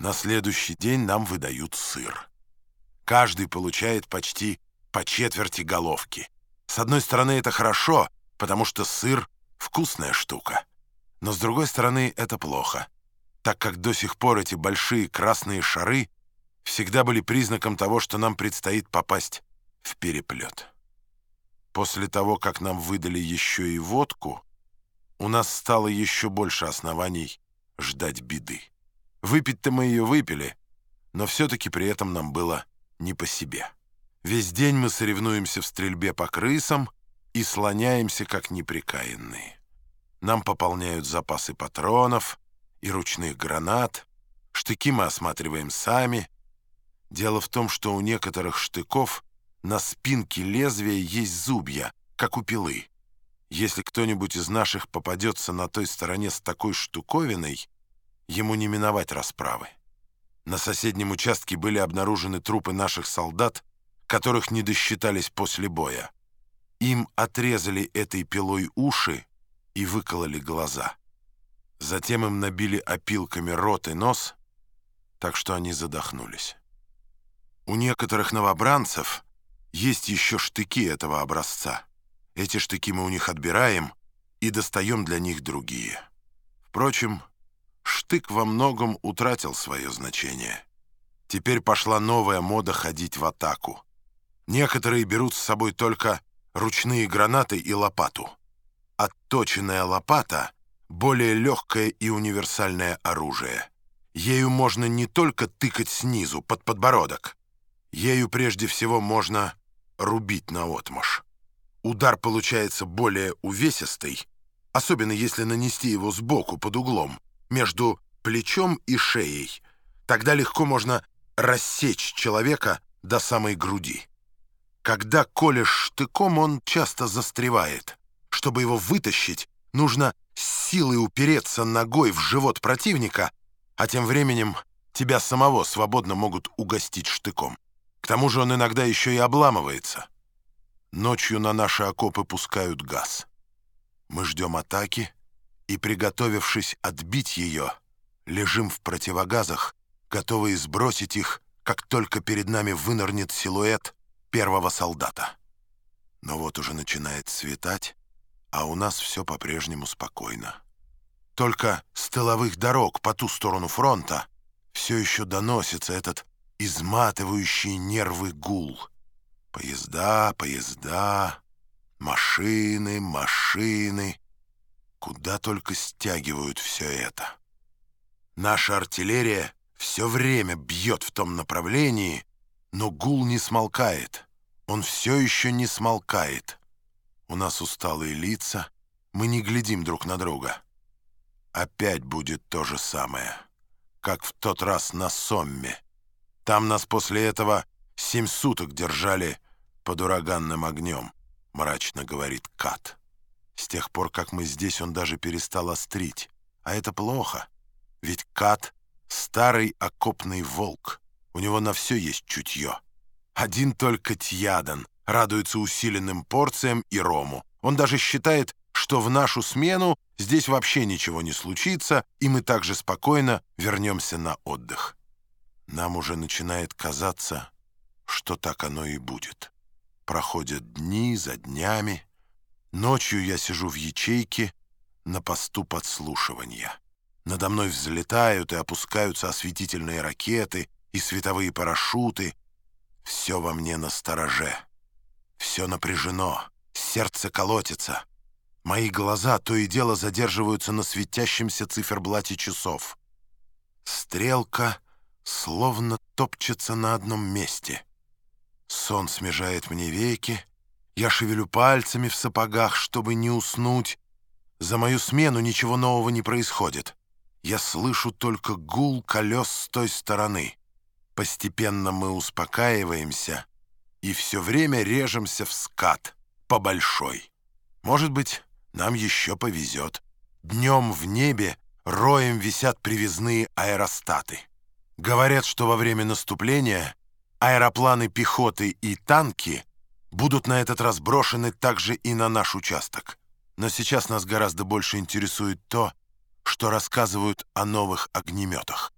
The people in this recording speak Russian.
На следующий день нам выдают сыр. Каждый получает почти по четверти головки. С одной стороны, это хорошо, потому что сыр — вкусная штука. Но с другой стороны, это плохо, так как до сих пор эти большие красные шары всегда были признаком того, что нам предстоит попасть в переплет. После того, как нам выдали еще и водку, у нас стало еще больше оснований ждать беды. Выпить-то мы ее выпили, но все-таки при этом нам было не по себе. Весь день мы соревнуемся в стрельбе по крысам и слоняемся, как неприкаянные. Нам пополняют запасы патронов и ручных гранат, штыки мы осматриваем сами. Дело в том, что у некоторых штыков на спинке лезвия есть зубья, как у пилы. Если кто-нибудь из наших попадется на той стороне с такой штуковиной, ему не миновать расправы. На соседнем участке были обнаружены трупы наших солдат, которых не досчитались после боя. Им отрезали этой пилой уши и выкололи глаза. Затем им набили опилками рот и нос, так что они задохнулись. У некоторых новобранцев есть еще штыки этого образца. Эти штыки мы у них отбираем и достаем для них другие. Впрочем, штык во многом утратил свое значение. Теперь пошла новая мода ходить в атаку. Некоторые берут с собой только ручные гранаты и лопату. Отточенная лопата — более легкое и универсальное оружие. Ею можно не только тыкать снизу, под подбородок. Ею прежде всего можно рубить наотмашь. Удар получается более увесистый, особенно если нанести его сбоку под углом, между плечом и шеей. Тогда легко можно рассечь человека до самой груди. Когда колешь штыком, он часто застревает. Чтобы его вытащить, нужно силой упереться ногой в живот противника, а тем временем тебя самого свободно могут угостить штыком. К тому же он иногда еще и обламывается. Ночью на наши окопы пускают газ. Мы ждем атаки и, приготовившись отбить ее, лежим в противогазах, готовые сбросить их, как только перед нами вынырнет силуэт первого солдата. Но вот уже начинает светать, а у нас все по-прежнему спокойно. Только с тыловых дорог по ту сторону фронта все еще доносится этот изматывающий нервы гул — Поезда, поезда, машины, машины. Куда только стягивают все это. Наша артиллерия все время бьет в том направлении, но гул не смолкает. Он все еще не смолкает. У нас усталые лица, мы не глядим друг на друга. Опять будет то же самое, как в тот раз на Сомме. Там нас после этого Семь суток держали под ураганным огнем, мрачно говорит Кат. С тех пор, как мы здесь, он даже перестал острить. А это плохо, ведь Кат — старый окопный волк. У него на все есть чутье. Один только Тьядан радуется усиленным порциям и рому. Он даже считает, что в нашу смену здесь вообще ничего не случится, и мы также спокойно вернемся на отдых. Нам уже начинает казаться, что так оно и будет. Проходят дни за днями. Ночью я сижу в ячейке на посту подслушивания. Надо мной взлетают и опускаются осветительные ракеты и световые парашюты. Все во мне на стороже. Все напряжено, сердце колотится. Мои глаза то и дело задерживаются на светящемся циферблате часов. Стрелка словно топчется на одном месте — Сон смежает мне веки, я шевелю пальцами в сапогах, чтобы не уснуть. За мою смену ничего нового не происходит. Я слышу только гул колес с той стороны. Постепенно мы успокаиваемся и все время режемся в скат, по большой. Может быть, нам еще повезет. Днем в небе роем висят привязные аэростаты. Говорят, что во время наступления Аэропланы пехоты и танки будут на этот раз брошены также и на наш участок. Но сейчас нас гораздо больше интересует то, что рассказывают о новых огнеметах.